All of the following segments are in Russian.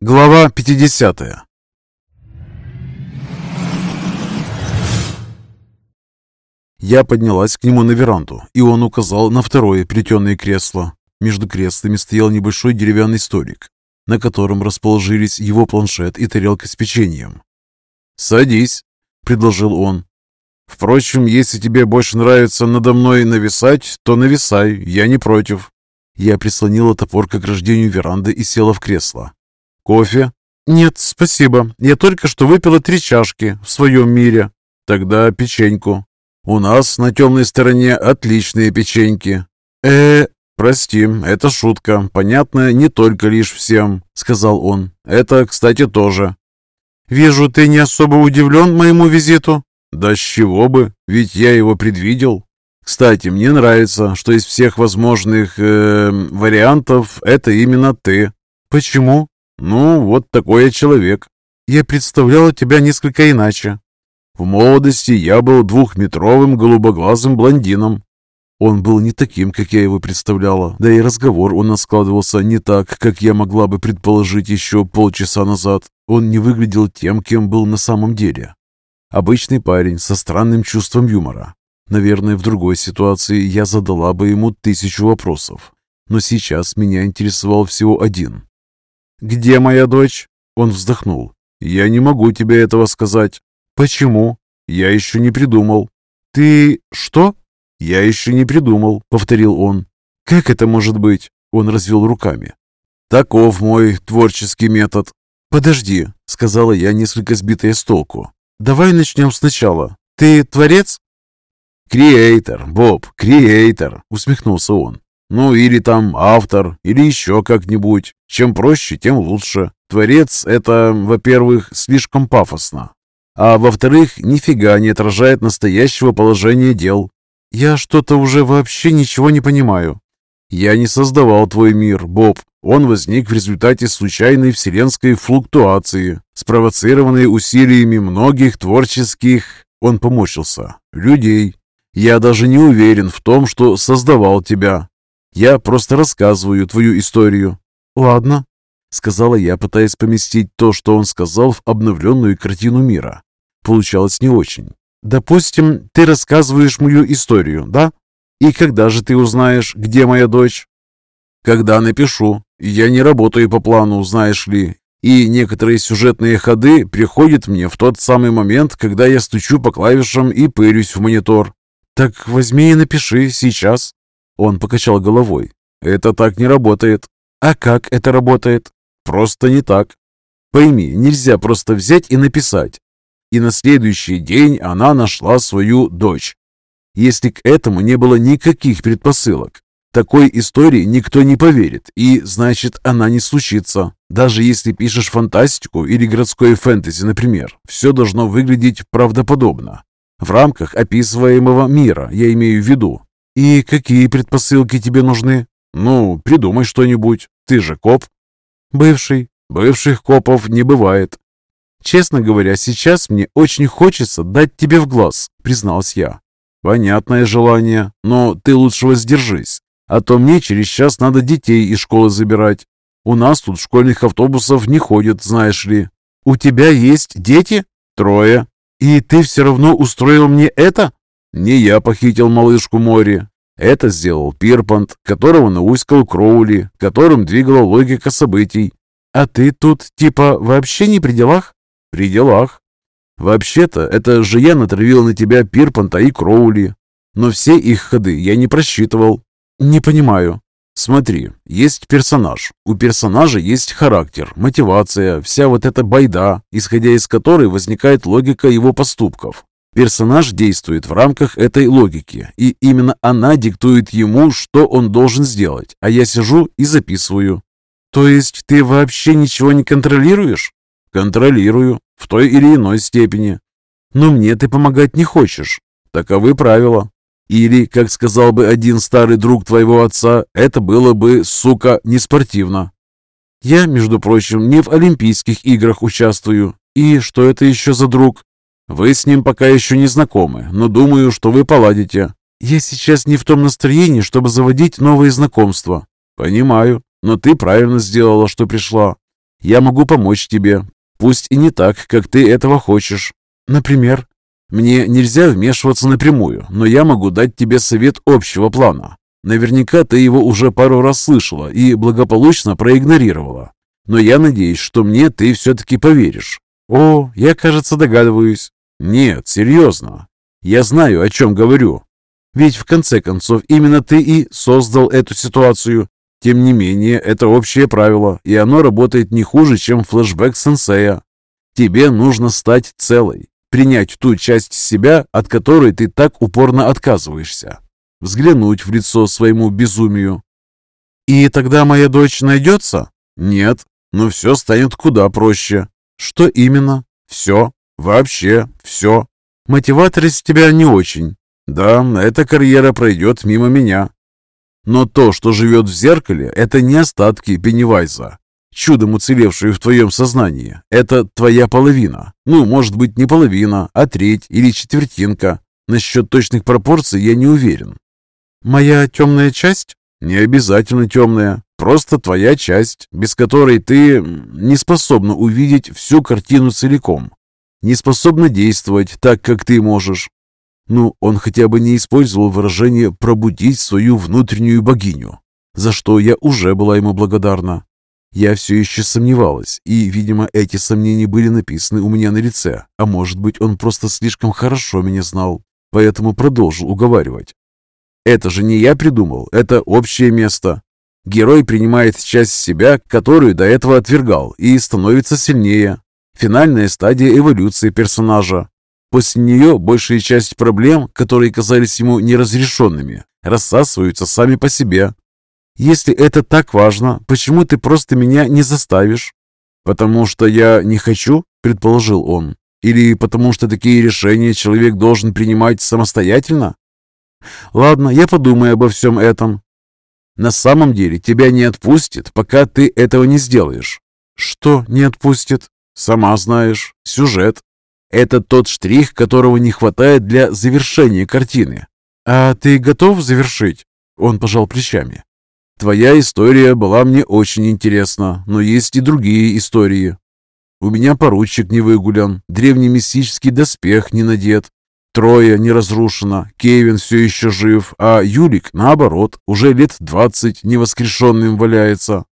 Глава 50 Я поднялась к нему на веранду, и он указал на второе плетеное кресло. Между креслами стоял небольшой деревянный столик, на котором расположились его планшет и тарелка с печеньем. «Садись», — предложил он. «Впрочем, если тебе больше нравится надо мной нависать, то нависай, я не против». Я прислонила топор к ограждению веранды и села в кресло. «Кофе?» «Нет, спасибо. Я только что выпила три чашки в своем мире». «Тогда печеньку». «У нас на темной стороне отличные печеньки». «Э, прости, это шутка, понятно не только лишь всем», — сказал он. «Это, кстати, тоже». «Вижу, ты не особо удивлен моему визиту?» «Да с чего бы, ведь я его предвидел. Кстати, мне нравится, что из всех возможных э, вариантов это именно ты». «Почему?» «Ну, вот такой я человек. Я представляла тебя несколько иначе. В молодости я был двухметровым голубоглазым блондином. Он был не таким, как я его представляла, да и разговор у нас складывался не так, как я могла бы предположить еще полчаса назад. Он не выглядел тем, кем был на самом деле. Обычный парень со странным чувством юмора. Наверное, в другой ситуации я задала бы ему тысячу вопросов. Но сейчас меня интересовал всего один. «Где моя дочь?» Он вздохнул. «Я не могу тебе этого сказать». «Почему?» «Я еще не придумал». «Ты что?» «Я еще не придумал», — повторил он. «Как это может быть?» Он развел руками. «Таков мой творческий метод». «Подожди», — сказала я, несколько сбитая с толку. «Давай начнем сначала. Ты творец?» «Креатор, Боб, креатор», — усмехнулся он. Ну, или там автор, или еще как-нибудь. Чем проще, тем лучше. Творец — это, во-первых, слишком пафосно. А во-вторых, нифига не отражает настоящего положения дел. Я что-то уже вообще ничего не понимаю. Я не создавал твой мир, Боб. Он возник в результате случайной вселенской флуктуации, спровоцированной усилиями многих творческих... Он помочился. Людей. Я даже не уверен в том, что создавал тебя. Я просто рассказываю твою историю». «Ладно», — сказала я, пытаясь поместить то, что он сказал, в обновленную картину мира. Получалось не очень. «Допустим, ты рассказываешь мою историю, да? И когда же ты узнаешь, где моя дочь?» «Когда напишу. Я не работаю по плану, знаешь ли, и некоторые сюжетные ходы приходят мне в тот самый момент, когда я стучу по клавишам и пырюсь в монитор». «Так возьми и напиши сейчас». Он покачал головой. «Это так не работает». «А как это работает?» «Просто не так. Пойми, нельзя просто взять и написать. И на следующий день она нашла свою дочь. Если к этому не было никаких предпосылок, такой истории никто не поверит, и значит она не случится. Даже если пишешь фантастику или городское фэнтези, например, все должно выглядеть правдоподобно. В рамках описываемого мира, я имею в виду, «И какие предпосылки тебе нужны?» «Ну, придумай что-нибудь. Ты же коп». «Бывший. Бывших копов не бывает». «Честно говоря, сейчас мне очень хочется дать тебе в глаз», — призналась я. «Понятное желание, но ты лучше воздержись, а то мне через час надо детей из школы забирать. У нас тут школьных автобусов не ходит, знаешь ли». «У тебя есть дети?» «Трое». «И ты все равно устроил мне это?» Не я похитил малышку Мори. Это сделал Пирпант, которого науськал Кроули, которым двигала логика событий. А ты тут типа вообще не при делах? При делах. Вообще-то, это же я натравил на тебя Пирпанта и Кроули. Но все их ходы я не просчитывал. Не понимаю. Смотри, есть персонаж. У персонажа есть характер, мотивация, вся вот эта байда, исходя из которой возникает логика его поступков. Персонаж действует в рамках этой логики, и именно она диктует ему, что он должен сделать, а я сижу и записываю. То есть ты вообще ничего не контролируешь? Контролирую, в той или иной степени. Но мне ты помогать не хочешь. Таковы правила. Или, как сказал бы один старый друг твоего отца, это было бы, сука, неспортивно. Я, между прочим, не в Олимпийских играх участвую. И что это еще за друг? Вы с ним пока еще не знакомы, но думаю, что вы поладите. Я сейчас не в том настроении, чтобы заводить новые знакомства. Понимаю, но ты правильно сделала, что пришла. Я могу помочь тебе, пусть и не так, как ты этого хочешь. Например? Мне нельзя вмешиваться напрямую, но я могу дать тебе совет общего плана. Наверняка ты его уже пару раз слышала и благополучно проигнорировала. Но я надеюсь, что мне ты все-таки поверишь. О, я, кажется, догадываюсь. Нет, серьезно. Я знаю, о чем говорю. Ведь в конце концов именно ты и создал эту ситуацию. Тем не менее, это общее правило, и оно работает не хуже, чем флешбэк сенсея. Тебе нужно стать целой, принять ту часть себя, от которой ты так упорно отказываешься, взглянуть в лицо своему безумию. И тогда моя дочь найдется? Нет, но все станет куда проще. Что именно? Все, вообще все. Мотиватор из тебя не очень. Да, эта карьера пройдет мимо меня. Но то, что живет в зеркале, это не остатки Пеннивайза, чудом уцелевшие в твоем сознании. Это твоя половина. Ну, может быть, не половина, а треть или четвертинка. Насчет точных пропорций я не уверен. Моя темная часть? Не обязательно темная. Просто твоя часть, без которой ты не способна увидеть всю картину целиком. Не способна действовать так, как ты можешь. Ну, он хотя бы не использовал выражение «пробудить свою внутреннюю богиню», за что я уже была ему благодарна. Я все еще сомневалась, и, видимо, эти сомнения были написаны у меня на лице, а может быть, он просто слишком хорошо меня знал, поэтому продолжил уговаривать. Это же не я придумал, это общее место. Герой принимает часть себя, которую до этого отвергал, и становится сильнее. Финальная стадия эволюции персонажа. После нее большая часть проблем, которые казались ему неразрешенными, рассасываются сами по себе. Если это так важно, почему ты просто меня не заставишь? Потому что я не хочу, предположил он. Или потому что такие решения человек должен принимать самостоятельно? Ладно, я подумаю обо всем этом. На самом деле тебя не отпустит, пока ты этого не сделаешь. Что не отпустит? Сама знаешь, сюжет. Это тот штрих, которого не хватает для завершения картины. А ты готов завершить? Он пожал плечами. Твоя история была мне очень интересна, но есть и другие истории. У меня поручик не выгулян, древний мистический доспех не надет, Трое не разрушено, Кевин все еще жив, а Юлик, наоборот, уже лет двадцать невоскрешенным валяется.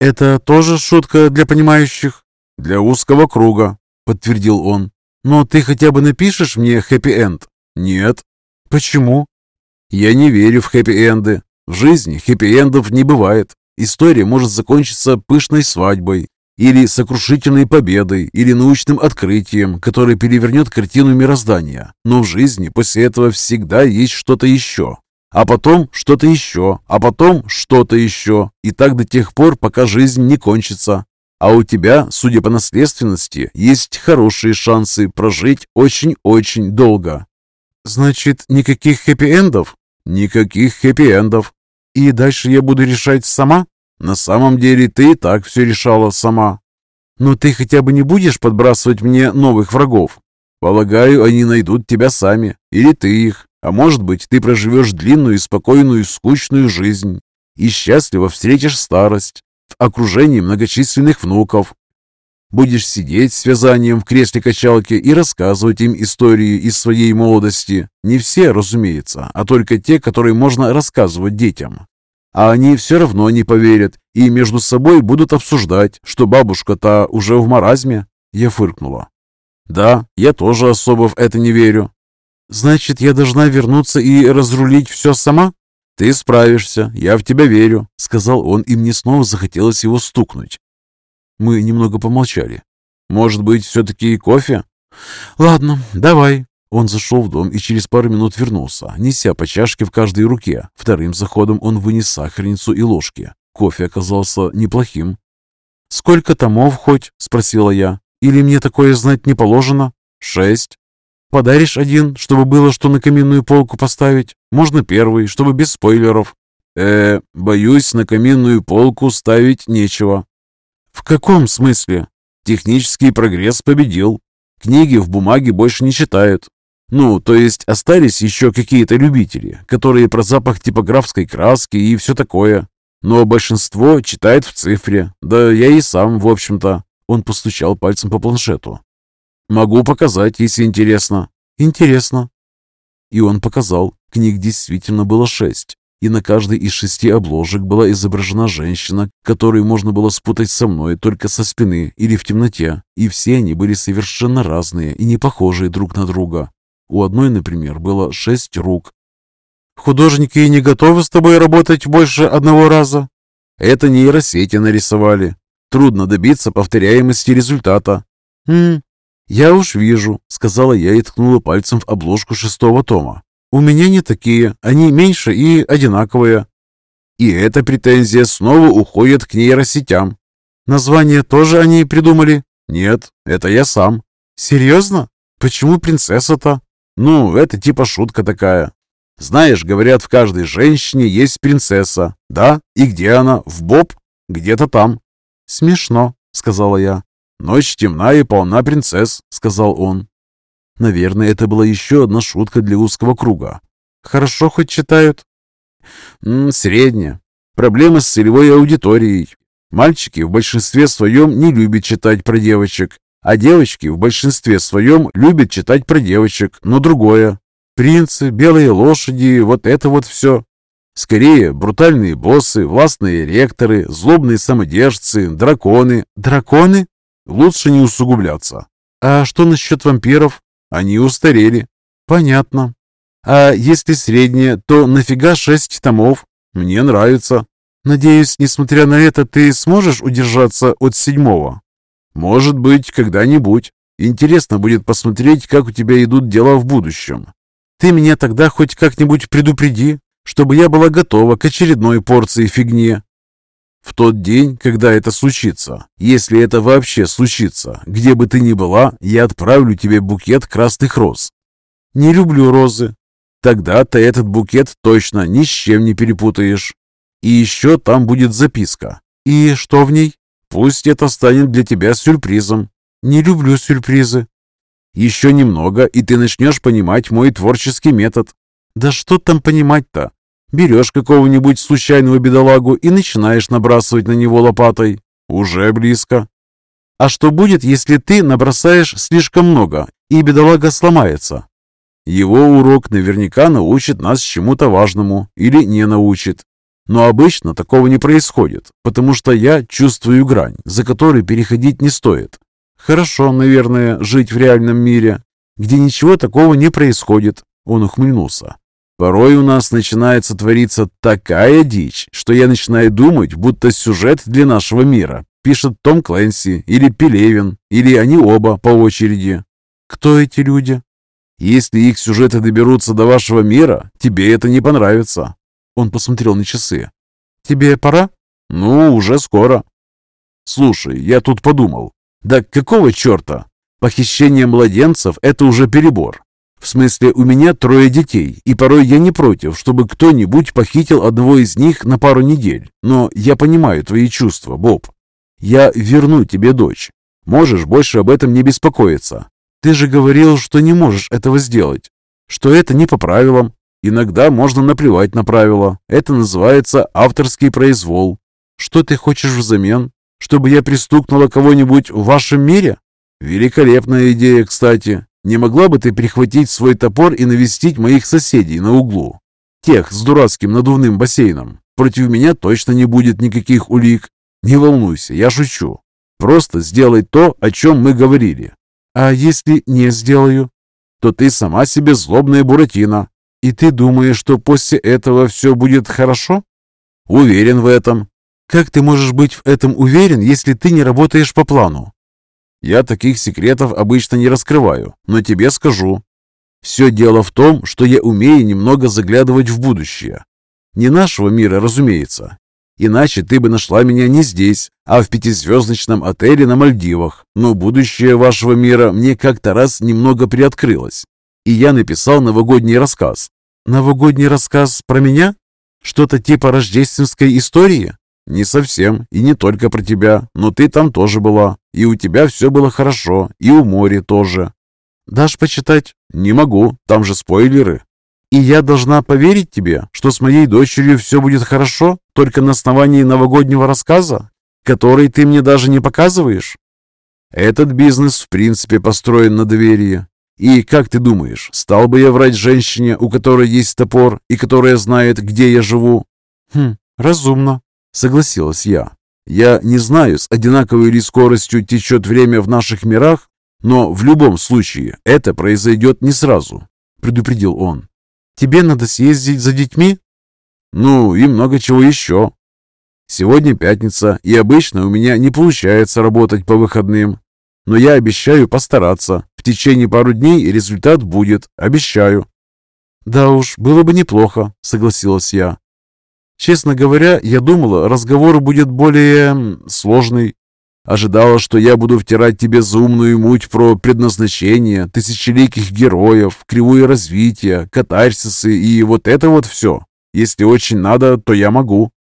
«Это тоже шутка для понимающих?» «Для узкого круга», — подтвердил он. «Но ты хотя бы напишешь мне хэппи-энд?» «Нет». «Почему?» «Я не верю в хэппи-энды. В жизни хэппи-эндов не бывает. История может закончиться пышной свадьбой или сокрушительной победой, или научным открытием, которое перевернет картину мироздания. Но в жизни после этого всегда есть что-то еще. А потом что-то еще, а потом что-то еще. И так до тех пор, пока жизнь не кончится. А у тебя, судя по наследственности, есть хорошие шансы прожить очень-очень долго. Значит, никаких хэппи-эндов? Никаких хэппи-эндов. И дальше я буду решать сама? На самом деле ты и так все решала сама. Но ты хотя бы не будешь подбрасывать мне новых врагов? Полагаю, они найдут тебя сами. Или ты их. А может быть, ты проживешь длинную, спокойную, скучную жизнь. И счастливо встретишь старость в окружении многочисленных внуков. Будешь сидеть с вязанием в кресле качалки и рассказывать им истории из своей молодости. Не все, разумеется, а только те, которые можно рассказывать детям. А они все равно не поверят и между собой будут обсуждать, что бабушка-то уже в маразме. Я фыркнула. Да, я тоже особо в это не верю. Значит, я должна вернуться и разрулить все сама? «Ты справишься, я в тебя верю», — сказал он, и мне снова захотелось его стукнуть. Мы немного помолчали. «Может быть, все-таки кофе?» «Ладно, давай». Он зашел в дом и через пару минут вернулся, неся по чашке в каждой руке. Вторым заходом он вынес сахарницу и ложки. Кофе оказался неплохим. «Сколько томов хоть?» — спросила я. «Или мне такое знать не положено?» «Шесть». Подаришь один, чтобы было что на каминную полку поставить? Можно первый, чтобы без спойлеров. Э, боюсь, на каминную полку ставить нечего. В каком смысле? Технический прогресс победил. Книги в бумаге больше не читают. Ну, то есть остались еще какие-то любители, которые про запах типографской краски и все такое. Но большинство читает в цифре. Да я и сам, в общем-то. Он постучал пальцем по планшету. Могу показать, если интересно. Интересно. И он показал. Книг действительно было шесть. И на каждой из шести обложек была изображена женщина, которую можно было спутать со мной только со спины или в темноте. И все они были совершенно разные и не похожие друг на друга. У одной, например, было шесть рук. «Художники не готовы с тобой работать больше одного раза?» «Это нейросети нарисовали. Трудно добиться повторяемости результата». «Хм, я уж вижу», — сказала я и ткнула пальцем в обложку шестого тома. «У меня не такие. Они меньше и одинаковые». И эта претензия снова уходит к нейросетям. Название тоже они придумали? Нет, это я сам. Серьезно? Почему принцесса-то? Ну, это типа шутка такая. Знаешь, говорят, в каждой женщине есть принцесса. Да? И где она? В Боб? Где-то там. Смешно, сказала я. Ночь темна и полна принцесс, сказал он. Наверное, это была еще одна шутка для узкого круга. Хорошо хоть читают? М средне. Проблемы с целевой аудиторией. Мальчики в большинстве своем не любят читать про девочек, а девочки в большинстве своем любят читать про девочек, но другое. Принцы, белые лошади, вот это вот все. Скорее, брутальные боссы, властные ректоры, злобные самодержцы, драконы. Драконы? Лучше не усугубляться. А что насчет вампиров? Они устарели. Понятно. А если среднее, то нафига шесть томов? Мне нравится. Надеюсь, несмотря на это, ты сможешь удержаться от седьмого? Может быть, когда-нибудь. Интересно будет посмотреть, как у тебя идут дела в будущем. Ты меня тогда хоть как-нибудь предупреди, чтобы я была готова к очередной порции фигни. В тот день, когда это случится, если это вообще случится, где бы ты ни была, я отправлю тебе букет красных роз. Не люблю розы. Тогда ты этот букет точно ни с чем не перепутаешь. И еще там будет записка. И что в ней? Пусть это станет для тебя сюрпризом. Не люблю сюрпризы. Еще немного, и ты начнешь понимать мой творческий метод. Да что там понимать-то? Берешь какого-нибудь случайного бедолагу и начинаешь набрасывать на него лопатой. Уже близко. А что будет, если ты набросаешь слишком много, и бедолага сломается? Его урок наверняка научит нас чему-то важному или не научит. Но обычно такого не происходит, потому что я чувствую грань, за которой переходить не стоит. Хорошо, наверное, жить в реальном мире, где ничего такого не происходит. Он ухмыльнулся. Порой у нас начинается твориться такая дичь, что я начинаю думать, будто сюжет для нашего мира пишет Том Клэнси или Пелевин, или они оба по очереди. Кто эти люди? Если их сюжеты доберутся до вашего мира, тебе это не понравится. Он посмотрел на часы. «Тебе пора?» «Ну, уже скоро». «Слушай, я тут подумал. Да какого черта? Похищение младенцев – это уже перебор. В смысле, у меня трое детей, и порой я не против, чтобы кто-нибудь похитил одного из них на пару недель. Но я понимаю твои чувства, Боб. Я верну тебе дочь. Можешь больше об этом не беспокоиться. Ты же говорил, что не можешь этого сделать, что это не по правилам. Иногда можно наплевать на правила. Это называется авторский произвол. Что ты хочешь взамен? Чтобы я пристукнула кого-нибудь в вашем мире? Великолепная идея, кстати. Не могла бы ты прихватить свой топор и навестить моих соседей на углу? Тех с дурацким надувным бассейном. Против меня точно не будет никаких улик. Не волнуйся, я шучу. Просто сделай то, о чем мы говорили. А если не сделаю? То ты сама себе злобная буратино. И ты думаешь, что после этого все будет хорошо? Уверен в этом. Как ты можешь быть в этом уверен, если ты не работаешь по плану? Я таких секретов обычно не раскрываю, но тебе скажу. Все дело в том, что я умею немного заглядывать в будущее. Не нашего мира, разумеется. Иначе ты бы нашла меня не здесь, а в пятизвездочном отеле на Мальдивах. Но будущее вашего мира мне как-то раз немного приоткрылось. И я написал новогодний рассказ. Новогодний рассказ про меня? Что-то типа рождественской истории? Не совсем, и не только про тебя, но ты там тоже была, и у тебя все было хорошо, и у моря тоже. Дашь почитать? Не могу, там же спойлеры. И я должна поверить тебе, что с моей дочерью все будет хорошо, только на основании новогоднего рассказа, который ты мне даже не показываешь? Этот бизнес в принципе построен на доверии. И как ты думаешь, стал бы я врать женщине, у которой есть топор и которая знает, где я живу? Хм, разумно, согласилась я. Я не знаю, с одинаковой ли скоростью течет время в наших мирах, но в любом случае это произойдет не сразу, предупредил он. Тебе надо съездить за детьми? Ну, и много чего еще. Сегодня пятница, и обычно у меня не получается работать по выходным. Но я обещаю постараться. В течение пару дней результат будет, обещаю. Да уж, было бы неплохо, согласилась я. Честно говоря, я думала, разговор будет более сложный. Ожидала, что я буду втирать тебе заумную муть про предназначение, тысячеликих героев, кривое развитие, катарсисы и вот это вот все. Если очень надо, то я могу.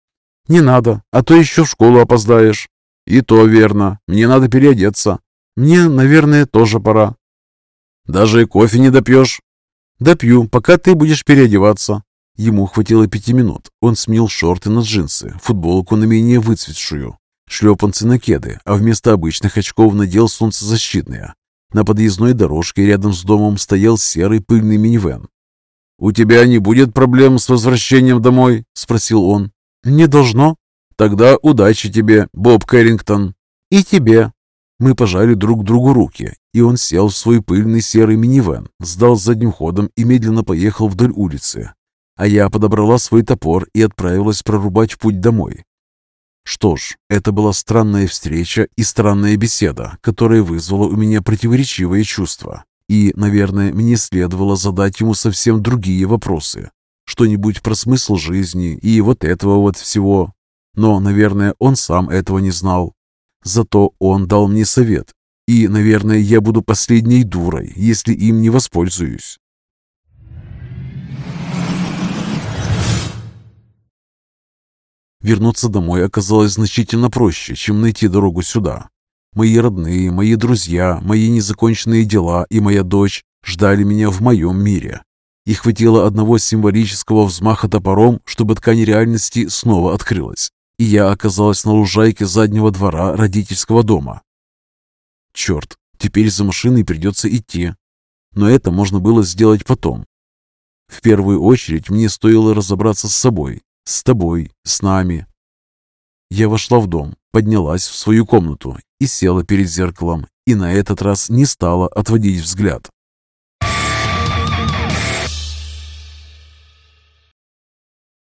Не надо, а то еще в школу опоздаешь. И то верно. Мне надо переодеться. Мне, наверное, тоже пора. Даже кофе не допьешь? Допью, пока ты будешь переодеваться. Ему хватило пяти минут. Он сменил шорты на джинсы, футболку на менее выцветшую, шлепанцы на кеды, а вместо обычных очков надел солнцезащитные. На подъездной дорожке рядом с домом стоял серый пыльный минивэн. «У тебя не будет проблем с возвращением домой?» – спросил он. «Не должно». «Тогда удачи тебе, Боб Кэррингтон». «И тебе». Мы пожали друг другу руки, и он сел в свой пыльный серый минивэн, сдал задним ходом и медленно поехал вдоль улицы. А я подобрала свой топор и отправилась прорубать путь домой. Что ж, это была странная встреча и странная беседа, которая вызвала у меня противоречивые чувства. И, наверное, мне следовало задать ему совсем другие вопросы. Что-нибудь про смысл жизни и вот этого вот всего. Но, наверное, он сам этого не знал. Зато он дал мне совет. И, наверное, я буду последней дурой, если им не воспользуюсь. Вернуться домой оказалось значительно проще, чем найти дорогу сюда. Мои родные, мои друзья, мои незаконченные дела и моя дочь ждали меня в моем мире. И хватило одного символического взмаха топором, чтобы ткань реальности снова открылась, и я оказалась на лужайке заднего двора родительского дома. Черт, теперь за машиной придется идти. Но это можно было сделать потом. В первую очередь мне стоило разобраться с собой, с тобой, с нами. Я вошла в дом, поднялась в свою комнату и села перед зеркалом, и на этот раз не стала отводить взгляд.